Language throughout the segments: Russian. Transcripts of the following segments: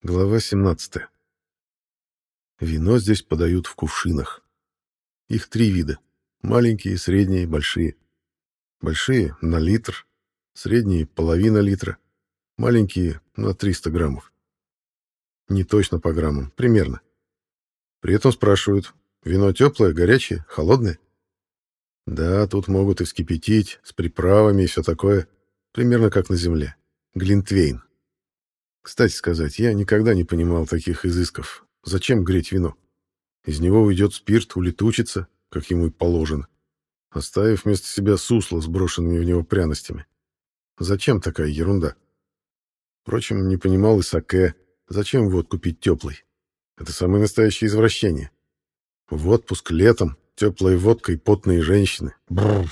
Глава 17. Вино здесь подают в кувшинах. Их три вида. Маленькие, средние, большие. Большие — на литр, средние — половина литра, маленькие — на 300 граммов. Не точно по граммам, примерно. При этом спрашивают, вино теплое, горячее, холодное? Да, тут могут и вскипятить, с приправами и все такое, примерно как на земле. Глинтвейн. Кстати сказать, я никогда не понимал таких изысков. Зачем греть вино? Из него уйдет спирт, улетучится, как ему и положено, оставив вместо себя сусло с брошенными в него пряностями. Зачем такая ерунда? Впрочем, не понимал и саке. Зачем водку пить теплой? Это самое настоящее извращение. В отпуск летом, теплая водка и потные женщины. Бррр.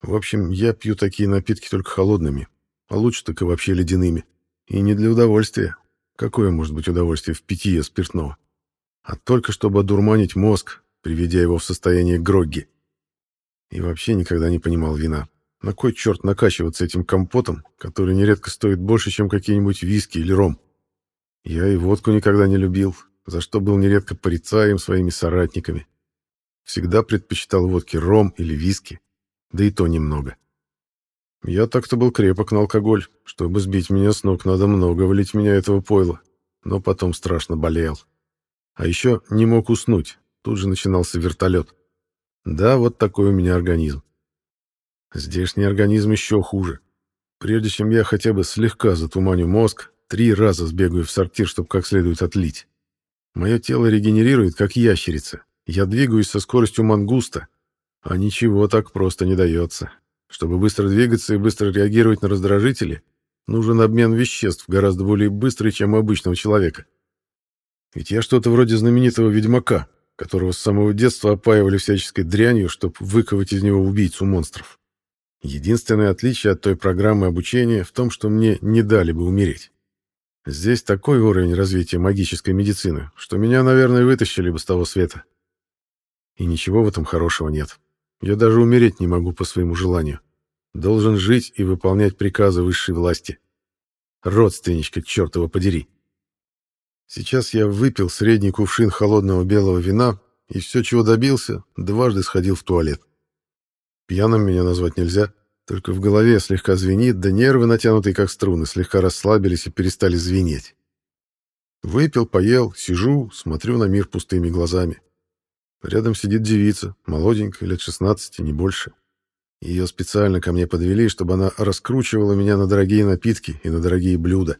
В общем, я пью такие напитки только холодными, а лучше так и вообще ледяными. И не для удовольствия. Какое может быть удовольствие в питье спиртного? А только чтобы одурманить мозг, приведя его в состояние грогги. И вообще никогда не понимал вина. На кой черт накачиваться этим компотом, который нередко стоит больше, чем какие-нибудь виски или ром? Я и водку никогда не любил, за что был нередко порицаем своими соратниками. Всегда предпочитал водке ром или виски, да и то немного. Я так-то был крепок на алкоголь. Чтобы сбить меня с ног, надо много влить меня этого пойла. Но потом страшно болел. А еще не мог уснуть. Тут же начинался вертолет. Да, вот такой у меня организм. Здешний организм еще хуже. Прежде чем я хотя бы слегка затуманю мозг, три раза сбегаю в сортир, чтобы как следует отлить. Мое тело регенерирует, как ящерица. Я двигаюсь со скоростью мангуста, а ничего так просто не дается. Чтобы быстро двигаться и быстро реагировать на раздражители, нужен обмен веществ гораздо более быстрый, чем у обычного человека. Ведь я что-то вроде знаменитого ведьмака, которого с самого детства опаивали всяческой дрянью, чтобы выковать из него убийцу монстров. Единственное отличие от той программы обучения в том, что мне не дали бы умереть. Здесь такой уровень развития магической медицины, что меня, наверное, вытащили бы с того света. И ничего в этом хорошего нет. Я даже умереть не могу по своему желанию. Должен жить и выполнять приказы высшей власти. Родственничка, чертова подери. Сейчас я выпил средний кувшин холодного белого вина и все, чего добился, дважды сходил в туалет. Пьяным меня назвать нельзя, только в голове слегка звенит, да нервы, натянутые как струны, слегка расслабились и перестали звенеть. Выпил, поел, сижу, смотрю на мир пустыми глазами. Рядом сидит девица, молоденькая, лет 16, не больше. Ее специально ко мне подвели, чтобы она раскручивала меня на дорогие напитки и на дорогие блюда.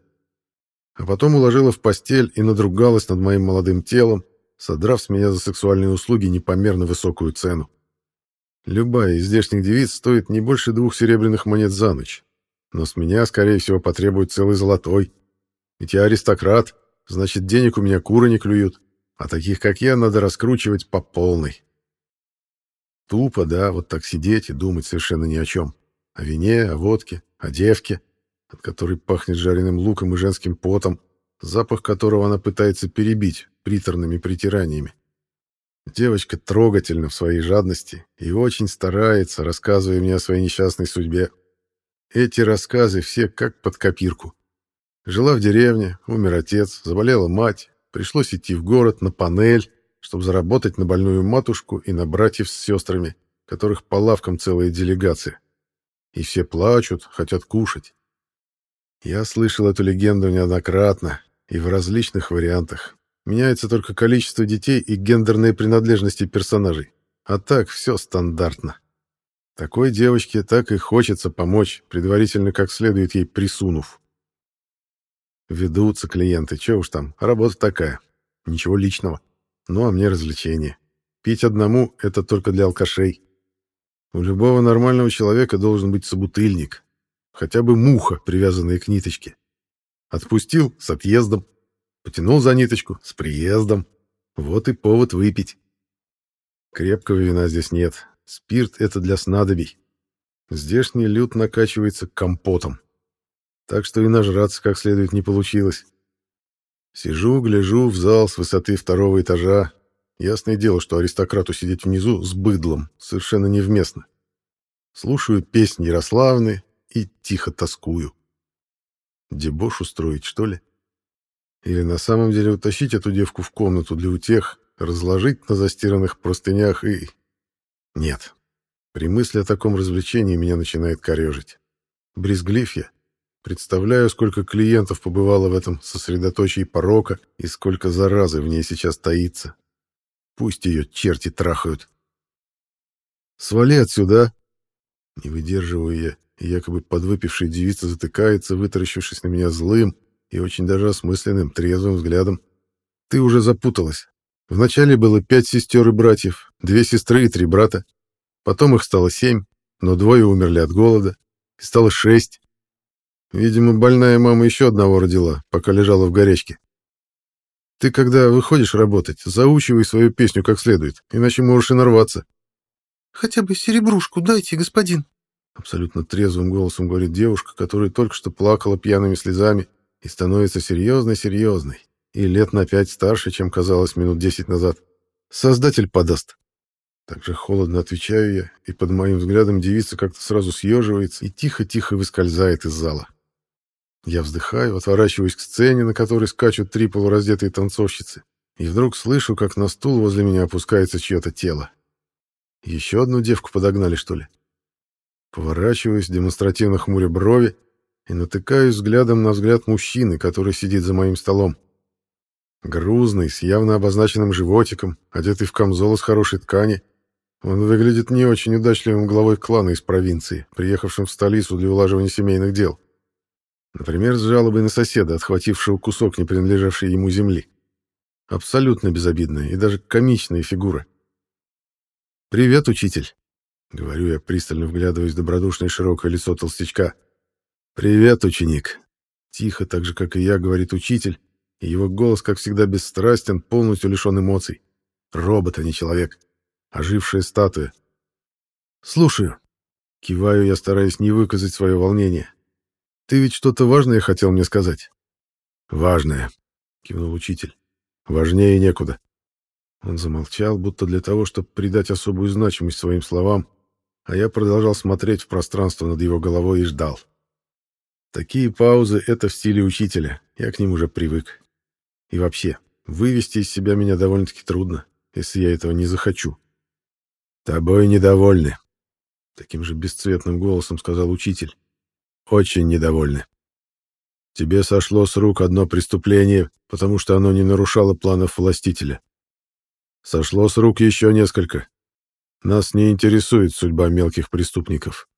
А потом уложила в постель и надругалась над моим молодым телом, содрав с меня за сексуальные услуги непомерно высокую цену. Любая из здешних девиц стоит не больше двух серебряных монет за ночь. Но с меня, скорее всего, потребует целый золотой. Ведь я аристократ, значит, денег у меня куры не клюют. А таких, как я, надо раскручивать по полной. Тупо, да, вот так сидеть и думать совершенно ни о чем. О вине, о водке, о девке, от которой пахнет жареным луком и женским потом, запах которого она пытается перебить приторными притираниями. Девочка трогательна в своей жадности и очень старается, рассказывая мне о своей несчастной судьбе. Эти рассказы все как под копирку. Жила в деревне, умер отец, заболела мать, Пришлось идти в город на панель, чтобы заработать на больную матушку и на братьев с сестрами, которых по лавкам целая делегация. И все плачут, хотят кушать. Я слышал эту легенду неоднократно и в различных вариантах. Меняется только количество детей и гендерные принадлежности персонажей. А так все стандартно. Такой девочке так и хочется помочь, предварительно как следует ей присунув. Ведутся клиенты, че уж там, работа такая. Ничего личного. Ну, а мне развлечение. Пить одному — это только для алкашей. У любого нормального человека должен быть собутыльник. Хотя бы муха, привязанная к ниточке. Отпустил — с отъездом. Потянул за ниточку — с приездом. Вот и повод выпить. Крепкого вина здесь нет. Спирт — это для снадобий. Здешний люд накачивается компотом так что и нажраться как следует не получилось. Сижу, гляжу в зал с высоты второго этажа. Ясное дело, что аристократу сидеть внизу с быдлом совершенно невместно. Слушаю песни Ярославны и тихо тоскую. Дебош устроить, что ли? Или на самом деле утащить эту девку в комнату для утех, разложить на застиранных простынях и... Нет. При мысли о таком развлечении меня начинает корежить. Брезглив я. Представляю, сколько клиентов побывало в этом сосредоточии порока и сколько заразы в ней сейчас таится. Пусть ее черти трахают. «Свали отсюда!» Не выдерживаю я, и якобы подвыпившая девица затыкается, вытаращившись на меня злым и очень даже осмысленным, трезвым взглядом. «Ты уже запуталась. Вначале было пять сестер и братьев, две сестры и три брата. Потом их стало семь, но двое умерли от голода, и стало шесть. Видимо, больная мама еще одного родила, пока лежала в горячке. Ты, когда выходишь работать, заучивай свою песню как следует, иначе можешь и нарваться. Хотя бы серебрушку дайте, господин. Абсолютно трезвым голосом говорит девушка, которая только что плакала пьяными слезами и становится серьезной-серьезной, и лет на пять старше, чем казалось минут десять назад. Создатель подаст. Так же холодно отвечаю я, и под моим взглядом девица как-то сразу съеживается и тихо-тихо выскользает из зала. Я вздыхаю, отворачиваюсь к сцене, на которой скачут три полураздетые танцовщицы, и вдруг слышу, как на стул возле меня опускается чье-то тело. Еще одну девку подогнали, что ли? Поворачиваюсь, демонстративно хмуря брови, и натыкаюсь взглядом на взгляд мужчины, который сидит за моим столом. Грузный, с явно обозначенным животиком, одетый в камзол из хорошей ткани. Он выглядит не очень удачливым главой клана из провинции, приехавшим в столицу для улаживания семейных дел. Например, с жалобой на соседа, отхватившего кусок не принадлежавшей ему земли. Абсолютно безобидная и даже комичная фигура. «Привет, учитель!» — говорю я, пристально вглядываясь в добродушное широкое лицо толстячка. «Привет, ученик!» Тихо, так же, как и я, говорит учитель, и его голос, как всегда, бесстрастен, полностью лишен эмоций. Робот, а не человек. Ожившая статуя. «Слушаю». Киваю я, стараясь не выказать свое волнение. «Ты ведь что-то важное хотел мне сказать?» «Важное», — кивнул учитель. «Важнее некуда». Он замолчал, будто для того, чтобы придать особую значимость своим словам, а я продолжал смотреть в пространство над его головой и ждал. Такие паузы — это в стиле учителя, я к ним уже привык. И вообще, вывести из себя меня довольно-таки трудно, если я этого не захочу. «Тобой недовольны», — таким же бесцветным голосом сказал учитель. «Очень недовольны. Тебе сошло с рук одно преступление, потому что оно не нарушало планов властителя. Сошло с рук еще несколько. Нас не интересует судьба мелких преступников.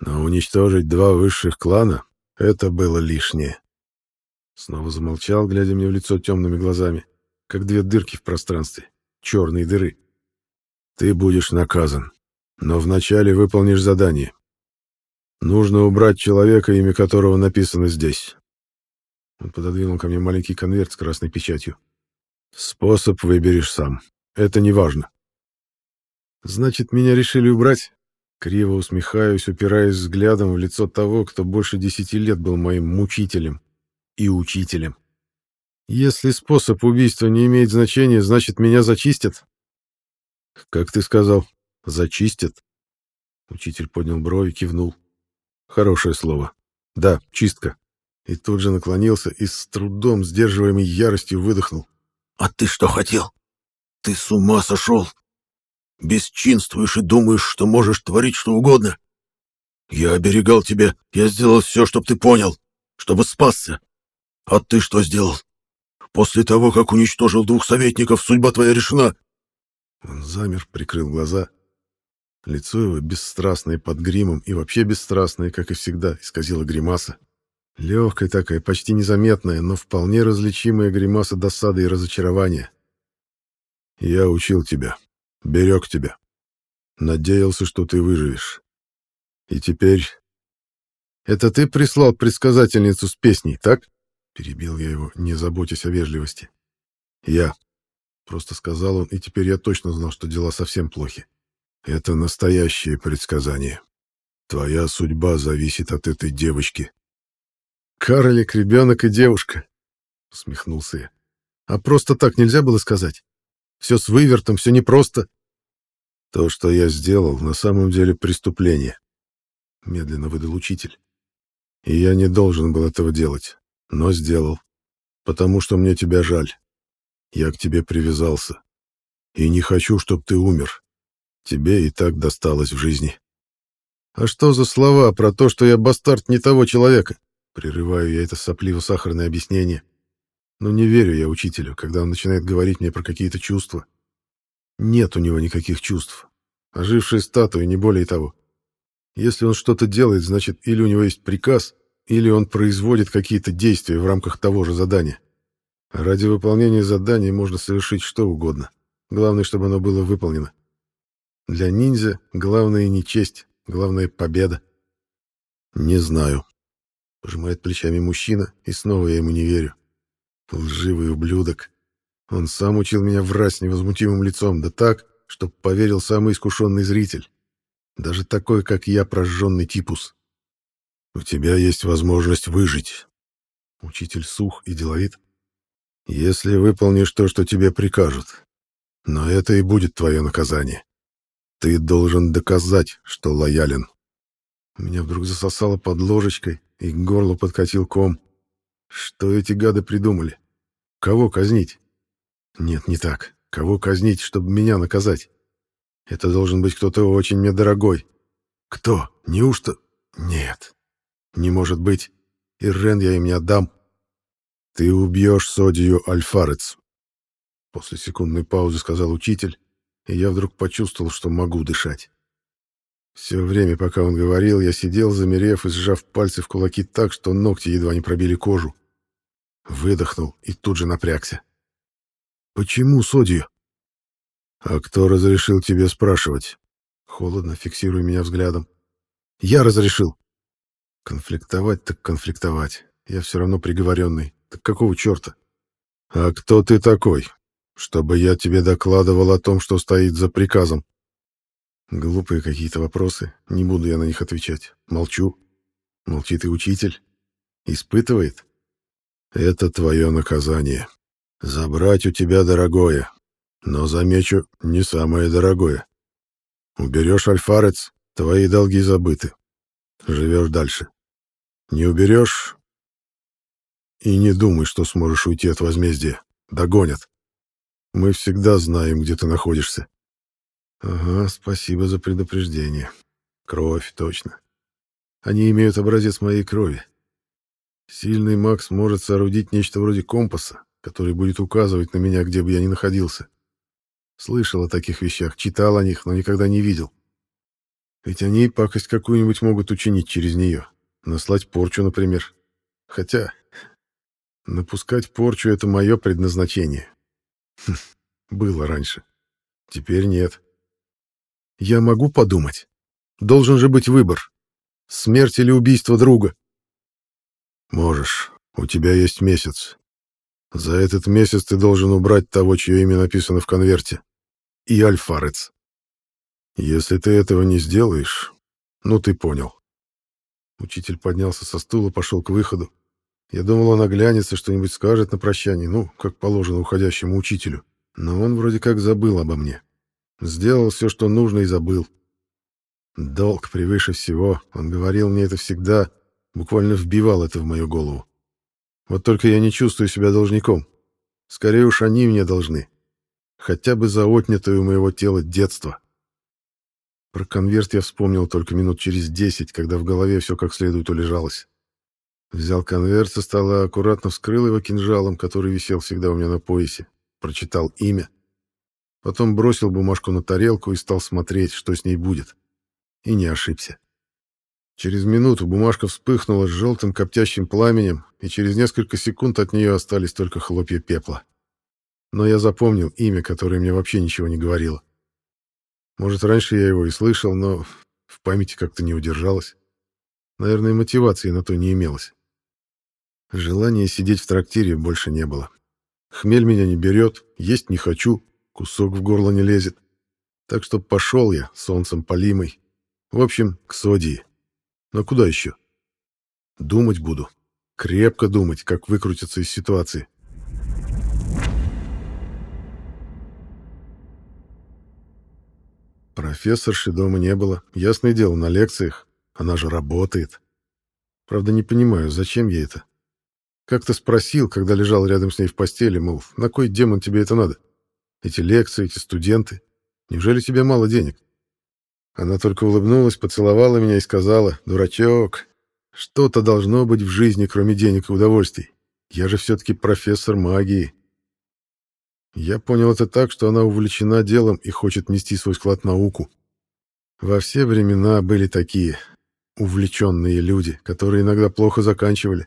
Но уничтожить два высших клана — это было лишнее. Снова замолчал, глядя мне в лицо темными глазами, как две дырки в пространстве, черные дыры. Ты будешь наказан, но вначале выполнишь задание. Нужно убрать человека, имя которого написано здесь. Он пододвинул ко мне маленький конверт с красной печатью. Способ выберешь сам. Это не важно. Значит, меня решили убрать? Криво усмехаюсь, упираясь взглядом в лицо того, кто больше десяти лет был моим мучителем и учителем. Если способ убийства не имеет значения, значит, меня зачистят? Как ты сказал, зачистят? Учитель поднял брови, кивнул. Хорошее слово. Да, чистка. И тут же наклонился и с трудом, сдерживаемой яростью, выдохнул. «А ты что хотел? Ты с ума сошел? Бесчинствуешь и думаешь, что можешь творить что угодно? Я оберегал тебя, я сделал все, чтобы ты понял, чтобы спасся. А ты что сделал? После того, как уничтожил двух советников, судьба твоя решена. Он замер, прикрыл глаза. Лицо его, бесстрастное под гримом и вообще бесстрастное, как и всегда, исказило гримаса. Легкая такая, почти незаметная, но вполне различимая гримаса досады и разочарования. «Я учил тебя, берег тебя. Надеялся, что ты выживешь. И теперь...» «Это ты прислал предсказательницу с песней, так?» Перебил я его, не заботясь о вежливости. «Я», — просто сказал он, и теперь я точно знал, что дела совсем плохи. «Это настоящее предсказание. Твоя судьба зависит от этой девочки». «Карлик, ребенок и девушка», — усмехнулся я. «А просто так нельзя было сказать? Все с вывертом, все непросто». «То, что я сделал, на самом деле преступление», — медленно выдал учитель. «И я не должен был этого делать но сделал. потому что мне тебя жаль. Я к тебе привязался. И не хочу, чтобы ты умер. Тебе и так досталось в жизни. А что за слова про то, что я бастард не того человека? Прерываю я это сопливо-сахарное объяснение. Но не верю я учителю, когда он начинает говорить мне про какие-то чувства. Нет у него никаких чувств. Ожившая статуя, не более того. Если он что-то делает, значит, или у него есть приказ, или он производит какие-то действия в рамках того же задания. Ради выполнения задания можно совершить что угодно. Главное, чтобы оно было выполнено. Для ниндзя главное не честь, главное победа. Не знаю. Пожимает плечами мужчина, и снова я ему не верю. Лживый ублюдок. Он сам учил меня врать с невозмутимым лицом, да так, чтоб поверил самый искушенный зритель. Даже такой, как я, прожженный типус. У тебя есть возможность выжить. Учитель сух и деловит. Если выполнишь то, что тебе прикажут. Но это и будет твое наказание. Ты должен доказать, что лоялен. Меня вдруг засосало под ложечкой, и к горлу подкатил ком. Что эти гады придумали? Кого казнить? Нет, не так. Кого казнить, чтобы меня наказать? Это должен быть кто-то очень мне дорогой. Кто? Неужто? Нет. Не может быть. Ирен я им не отдам. Ты убьешь Содию Альфарец. После секундной паузы сказал учитель, и я вдруг почувствовал, что могу дышать. Все время, пока он говорил, я сидел, замерев и сжав пальцы в кулаки так, что ногти едва не пробили кожу. Выдохнул и тут же напрягся. «Почему Содию?» «А кто разрешил тебе спрашивать?» Холодно, фиксируя меня взглядом. «Я разрешил!» «Конфликтовать так конфликтовать. Я все равно приговоренный. Так какого черта?» «А кто ты такой? Чтобы я тебе докладывал о том, что стоит за приказом?» Глупые какие-то вопросы. Не буду я на них отвечать. Молчу. Молчит и учитель. Испытывает. Это твое наказание. Забрать у тебя дорогое. Но, замечу, не самое дорогое. Уберешь альфарец, твои долги забыты. Живешь дальше. Не уберешь и не думай, что сможешь уйти от возмездия. Догонят. Мы всегда знаем, где ты находишься. Ага, спасибо за предупреждение. Кровь, точно. Они имеют образец моей крови. Сильный Макс может соорудить нечто вроде компаса, который будет указывать на меня, где бы я ни находился. Слышал о таких вещах, читал о них, но никогда не видел. Ведь они пакость какую-нибудь могут учинить через нее. Наслать порчу, например. Хотя напускать порчу — это мое предназначение. Было раньше. Теперь нет. Я могу подумать. Должен же быть выбор. Смерть или убийство друга. Можешь. У тебя есть месяц. За этот месяц ты должен убрать того, чье имя написано в конверте. И Альфарец. Если ты этого не сделаешь, ну ты понял. Учитель поднялся со стула, пошел к выходу. Я думал, он оглянется, что-нибудь скажет на прощание, ну, как положено уходящему учителю. Но он вроде как забыл обо мне. Сделал все, что нужно, и забыл. Долг превыше всего. Он говорил мне это всегда, буквально вбивал это в мою голову. Вот только я не чувствую себя должником. Скорее уж они мне должны. Хотя бы за отнятое у моего тела детство. Про конверт я вспомнил только минут через десять, когда в голове все как следует улежалось. Взял конверт со стола, аккуратно вскрыл его кинжалом, который висел всегда у меня на поясе. Прочитал имя. Потом бросил бумажку на тарелку и стал смотреть, что с ней будет. И не ошибся. Через минуту бумажка вспыхнула с желтым коптящим пламенем, и через несколько секунд от нее остались только хлопья пепла. Но я запомнил имя, которое мне вообще ничего не говорило. Может, раньше я его и слышал, но в памяти как-то не удержалось. Наверное, мотивации на то не имелось. Желания сидеть в трактире больше не было. Хмель меня не берет, есть не хочу, кусок в горло не лезет. Так что пошел я, солнцем полимой. В общем, к Содии. Но куда еще? Думать буду. Крепко думать, как выкрутиться из ситуации. Профессорши дома не было. Ясное дело, на лекциях. Она же работает. Правда, не понимаю, зачем ей это. Как-то спросил, когда лежал рядом с ней в постели, мол, на кой демон тебе это надо? Эти лекции, эти студенты. Неужели тебе мало денег? Она только улыбнулась, поцеловала меня и сказала, «Дурачок, что-то должно быть в жизни, кроме денег и удовольствий. Я же все-таки профессор магии». Я понял это так, что она увлечена делом и хочет нести свой вклад в науку. Во все времена были такие увлеченные люди, которые иногда плохо заканчивали,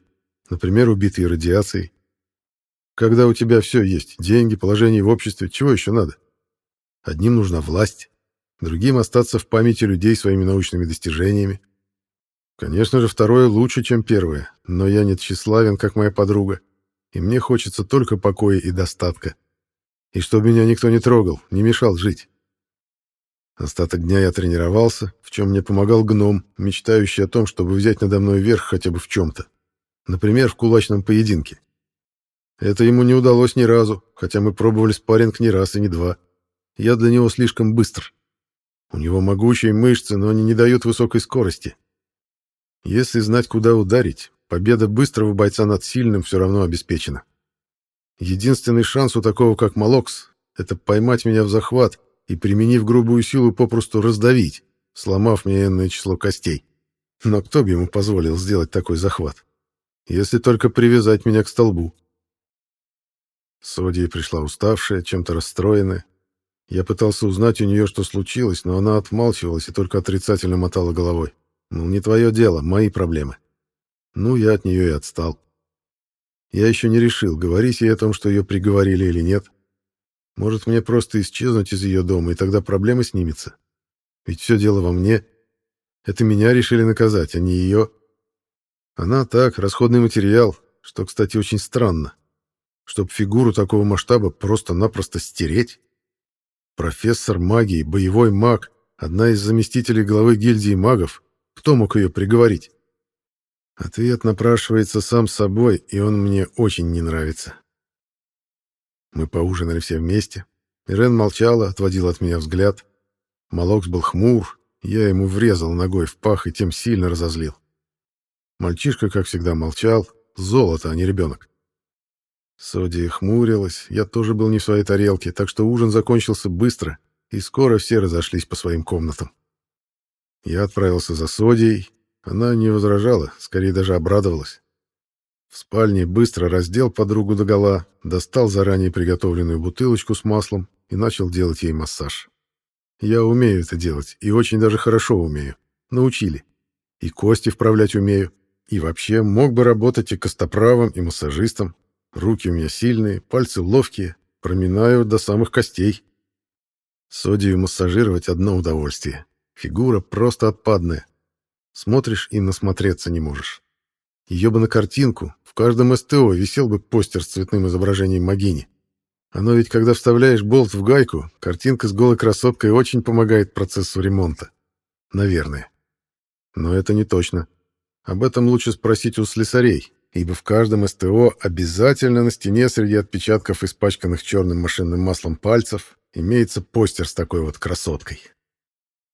например, убитые радиацией. Когда у тебя все есть, деньги, положение в обществе, чего еще надо? Одним нужна власть, другим остаться в памяти людей своими научными достижениями. Конечно же, второе лучше, чем первое, но я не тщеславен, как моя подруга, и мне хочется только покоя и достатка. И чтобы меня никто не трогал, не мешал жить. Остаток дня я тренировался, в чем мне помогал гном, мечтающий о том, чтобы взять надо мной верх хотя бы в чем-то. Например, в кулачном поединке. Это ему не удалось ни разу, хотя мы пробовали спарринг не раз и не два. Я для него слишком быстр. У него могучие мышцы, но они не дают высокой скорости. Если знать, куда ударить, победа быстрого бойца над сильным все равно обеспечена. Единственный шанс у такого, как Малокс, это поймать меня в захват и, применив грубую силу, попросту раздавить, сломав мне энное число костей. Но кто бы ему позволил сделать такой захват? Если только привязать меня к столбу. Содия пришла уставшая, чем-то расстроенная. Я пытался узнать у нее, что случилось, но она отмалчивалась и только отрицательно мотала головой. Мол, не твое дело, мои проблемы. Ну, я от нее и отстал. Я еще не решил, говорить ей о том, что ее приговорили или нет. Может, мне просто исчезнуть из ее дома, и тогда проблема снимется. Ведь все дело во мне. Это меня решили наказать, а не ее. Она так, расходный материал, что, кстати, очень странно. Чтоб фигуру такого масштаба просто-напросто стереть. Профессор магии, боевой маг, одна из заместителей главы гильдии магов. Кто мог ее приговорить? Ответ напрашивается сам собой, и он мне очень не нравится. Мы поужинали все вместе. Ирен молчала, отводила от меня взгляд. Малокс был хмур, я ему врезал ногой в пах и тем сильно разозлил. Мальчишка, как всегда, молчал. Золото, а не ребенок. Содия хмурилась, я тоже был не в своей тарелке, так что ужин закончился быстро, и скоро все разошлись по своим комнатам. Я отправился за Содией. Она не возражала, скорее даже обрадовалась. В спальне быстро раздел подругу догола, достал заранее приготовленную бутылочку с маслом и начал делать ей массаж. Я умею это делать, и очень даже хорошо умею. Научили. И кости вправлять умею. И вообще мог бы работать и костоправом, и массажистом. Руки у меня сильные, пальцы ловкие, проминаю до самых костей. Содию массажировать одно удовольствие. Фигура просто отпадная. Смотришь и насмотреться не можешь. Ее бы на картинку, в каждом СТО висел бы постер с цветным изображением Магини. Оно ведь, когда вставляешь болт в гайку, картинка с голой красоткой очень помогает процессу ремонта. Наверное. Но это не точно. Об этом лучше спросить у слесарей, ибо в каждом СТО обязательно на стене среди отпечатков, испачканных черным машинным маслом пальцев, имеется постер с такой вот красоткой.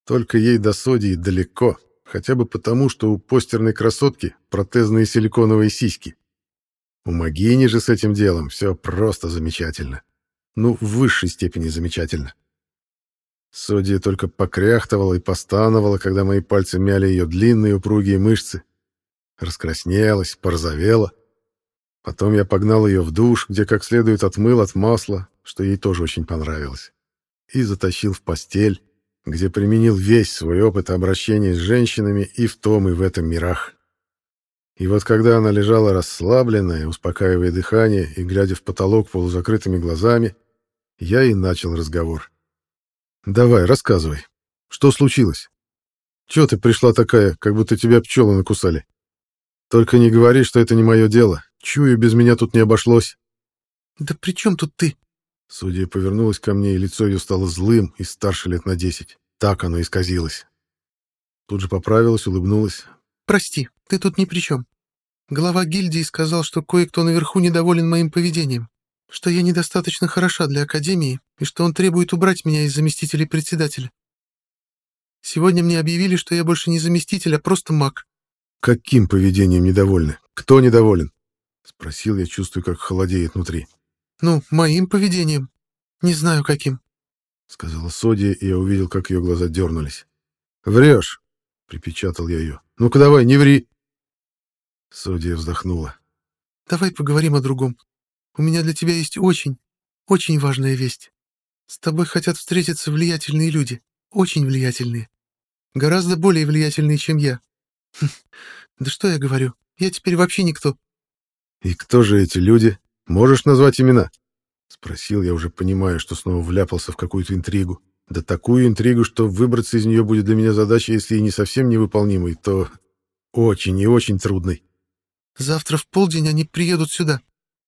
Только ей до Содии далеко, хотя бы потому, что у постерной красотки протезные силиконовые сиськи. У Магини же с этим делом все просто замечательно. Ну, в высшей степени замечательно. Содия только покряхтывала и постановала, когда мои пальцы мяли ее длинные упругие мышцы. Раскраснелась, порозовела. Потом я погнал ее в душ, где как следует отмыл от масла, что ей тоже очень понравилось, и затащил в постель, где применил весь свой опыт обращения с женщинами и в том, и в этом мирах. И вот когда она лежала расслабленная, успокаивая дыхание и глядя в потолок полузакрытыми глазами, я и начал разговор. «Давай, рассказывай. Что случилось? Чего ты пришла такая, как будто тебя пчелы накусали? Только не говори, что это не мое дело. Чую, без меня тут не обошлось». «Да при чем тут ты?» Судья повернулась ко мне, и лицо ее стало злым и старше лет на десять. Так оно исказилось. Тут же поправилась, улыбнулась. «Прости, ты тут ни при чем. Глава гильдии сказал, что кое-кто наверху недоволен моим поведением, что я недостаточно хороша для Академии и что он требует убрать меня из заместителей председателя. Сегодня мне объявили, что я больше не заместитель, а просто маг». «Каким поведением недовольны? Кто недоволен?» Спросил я, чувствуя, как холодеет внутри. «Ну, моим поведением. Не знаю, каким», — сказала Содия, и я увидел, как ее глаза дернулись. «Врешь!» — припечатал я ее. «Ну-ка давай, не ври!» Содия вздохнула. «Давай поговорим о другом. У меня для тебя есть очень, очень важная весть. С тобой хотят встретиться влиятельные люди. Очень влиятельные. Гораздо более влиятельные, чем я. Да что я говорю? Я теперь вообще никто. «И кто же эти люди? Можешь назвать имена?» — спросил я, уже понимая, что снова вляпался в какую-то интригу. Да такую интригу, что выбраться из нее будет для меня задача, если и не совсем невыполнимой, то очень и очень трудной. «Завтра в полдень они приедут сюда».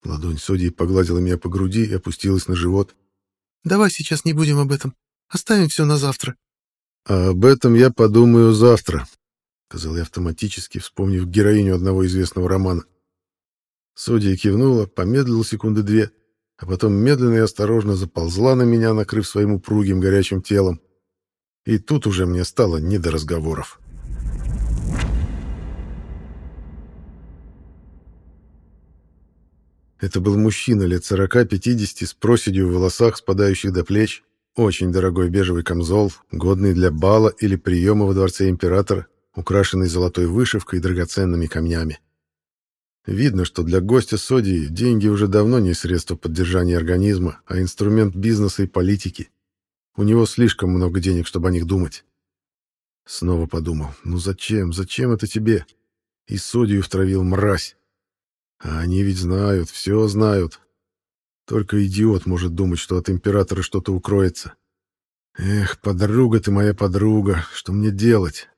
Ладонь Содии погладила меня по груди и опустилась на живот. «Давай сейчас не будем об этом. Оставим все на завтра». «А об этом я подумаю завтра», — сказал я автоматически, вспомнив героиню одного известного романа. Судья кивнула, помедлила секунды две, а потом медленно и осторожно заползла на меня, накрыв своим упругим горячим телом. И тут уже мне стало не до разговоров. Это был мужчина лет сорока-пятидесяти с проседью в волосах, спадающих до плеч, очень дорогой бежевый камзол, годный для бала или приема во дворце императора, украшенный золотой вышивкой и драгоценными камнями. Видно, что для гостя Содии деньги уже давно не средство поддержания организма, а инструмент бизнеса и политики. У него слишком много денег, чтобы о них думать. Снова подумал, ну зачем, зачем это тебе? И Содию втравил мразь. А они ведь знают, все знают. Только идиот может думать, что от императора что-то укроется. Эх, подруга ты моя подруга, что мне делать?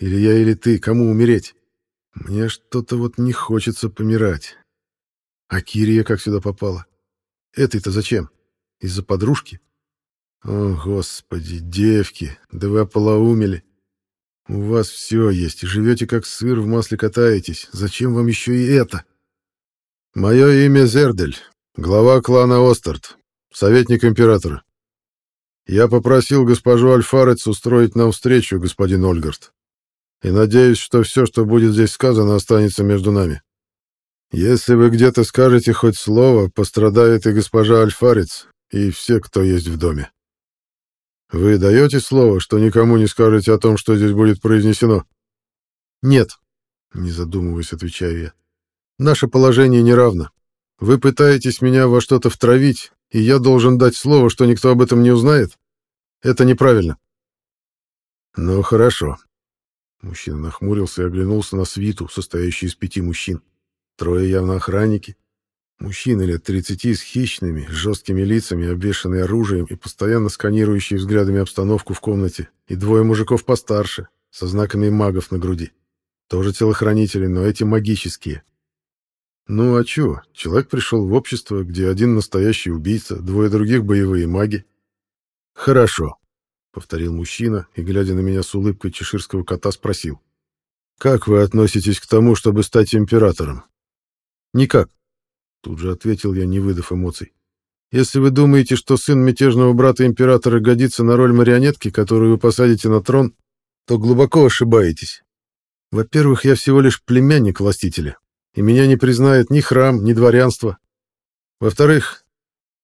Или я, или ты, кому умереть? Мне что-то вот не хочется помирать. А Кирия как сюда попала? Этой-то зачем? Из-за подружки? О, господи, девки, да вы ополоумели. У вас все есть, живете как сыр в масле катаетесь. Зачем вам еще и это? Мое имя Зердель, глава клана Остерт, советник императора. Я попросил госпожу Альфарец устроить нам встречу, господин Ольгард и надеюсь, что все, что будет здесь сказано, останется между нами. Если вы где-то скажете хоть слово, пострадает и госпожа Альфарец, и все, кто есть в доме. Вы даете слово, что никому не скажете о том, что здесь будет произнесено? Нет, не задумываясь, отвечаю я. Наше положение неравно. Вы пытаетесь меня во что-то втравить, и я должен дать слово, что никто об этом не узнает? Это неправильно. Ну, хорошо. Мужчина нахмурился и оглянулся на свиту, состоящую из пяти мужчин. Трое явно охранники. Мужчины лет тридцати с хищными, жесткими лицами, обвешанные оружием и постоянно сканирующие взглядами обстановку в комнате. И двое мужиков постарше, со знаками магов на груди. Тоже телохранители, но эти магические. Ну а чё, человек пришел в общество, где один настоящий убийца, двое других боевые маги. Хорошо. — повторил мужчина и, глядя на меня с улыбкой чеширского кота, спросил. «Как вы относитесь к тому, чтобы стать императором?» «Никак», — тут же ответил я, не выдав эмоций. «Если вы думаете, что сын мятежного брата императора годится на роль марионетки, которую вы посадите на трон, то глубоко ошибаетесь. Во-первых, я всего лишь племянник властителя, и меня не признает ни храм, ни дворянство. Во-вторых,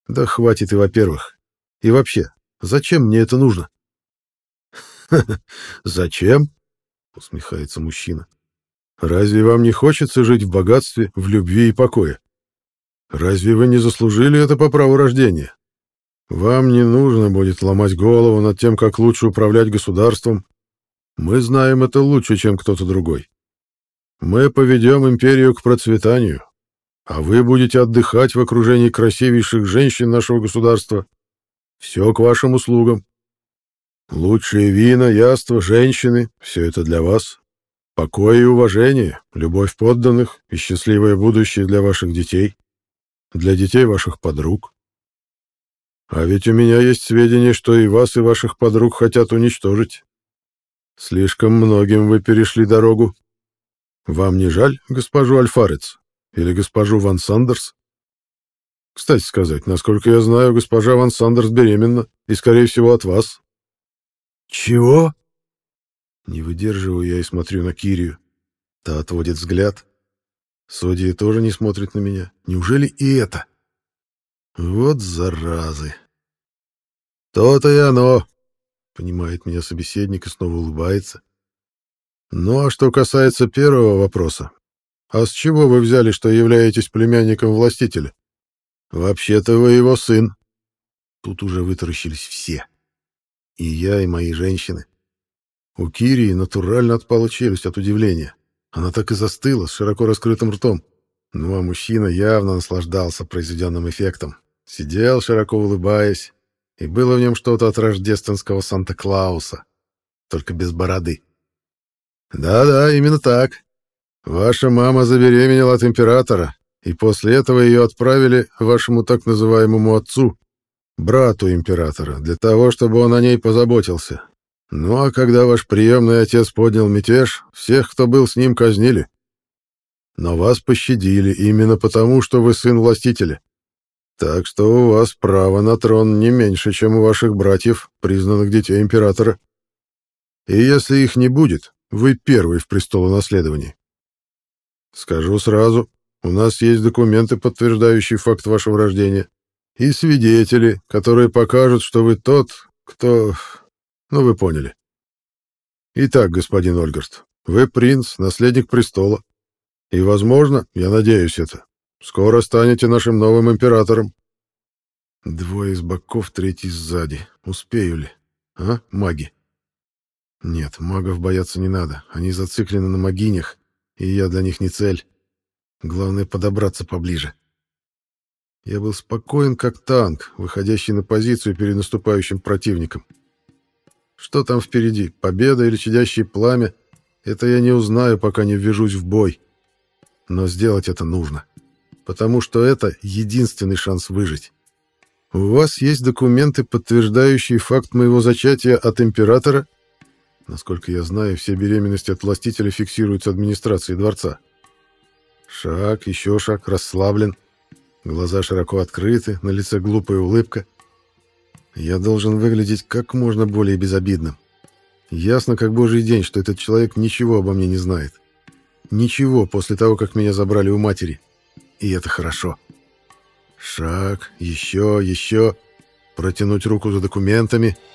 да хватит и во-первых. И вообще, зачем мне это нужно? «Зачем?» — усмехается мужчина. «Разве вам не хочется жить в богатстве, в любви и покое? Разве вы не заслужили это по праву рождения? Вам не нужно будет ломать голову над тем, как лучше управлять государством. Мы знаем это лучше, чем кто-то другой. Мы поведем империю к процветанию, а вы будете отдыхать в окружении красивейших женщин нашего государства. Все к вашим услугам. Лучшие вина, яства, женщины — все это для вас. Покой и уважение, любовь подданных и счастливое будущее для ваших детей, для детей ваших подруг. А ведь у меня есть сведения, что и вас, и ваших подруг хотят уничтожить. Слишком многим вы перешли дорогу. Вам не жаль госпожу Альфарец или госпожу Ван Сандерс? Кстати сказать, насколько я знаю, госпожа Ван Сандерс беременна, и, скорее всего, от вас. «Чего?» Не выдерживаю я и смотрю на Кирию. Та отводит взгляд. Судьи тоже не смотрят на меня. Неужели и это? Вот заразы. То-то и оно, понимает меня собеседник и снова улыбается. Ну а что касается первого вопроса, а с чего вы взяли, что являетесь племянником властителя? Вообще-то вы его сын. Тут уже вытаращились все. И я, и мои женщины. У Кирии натурально отпала челюсть от удивления. Она так и застыла, с широко раскрытым ртом. Ну а мужчина явно наслаждался произведенным эффектом. Сидел, широко улыбаясь, и было в нем что-то от рождественского Санта-Клауса, только без бороды. «Да-да, именно так. Ваша мама забеременела от императора, и после этого ее отправили вашему так называемому отцу, брату императора, для того, чтобы он о ней позаботился. Ну а когда ваш приемный отец поднял мятеж, всех, кто был с ним, казнили. Но вас пощадили именно потому, что вы сын властителя. Так что у вас право на трон не меньше, чем у ваших братьев, признанных детей императора. И если их не будет, вы первый в престолонаследовании. Скажу сразу, у нас есть документы, подтверждающие факт вашего рождения, и свидетели, которые покажут, что вы тот, кто... Ну, вы поняли. Итак, господин Ольгард, вы принц, наследник престола. И, возможно, я надеюсь это, скоро станете нашим новым императором. Двое из боков, третий сзади. Успею ли? А, маги? Нет, магов бояться не надо. Они зациклены на магинях, и я для них не цель. Главное подобраться поближе. Я был спокоен, как танк, выходящий на позицию перед наступающим противником. Что там впереди, победа или чадящее пламя, это я не узнаю, пока не ввяжусь в бой. Но сделать это нужно, потому что это единственный шанс выжить. У вас есть документы, подтверждающие факт моего зачатия от императора Насколько я знаю, все беременности от властителя фиксируются администрацией дворца. Шаг, еще шаг, расслаблен. Глаза широко открыты, на лице глупая улыбка. Я должен выглядеть как можно более безобидным. Ясно, как божий день, что этот человек ничего обо мне не знает. Ничего после того, как меня забрали у матери. И это хорошо. Шаг, еще, еще. Протянуть руку за документами —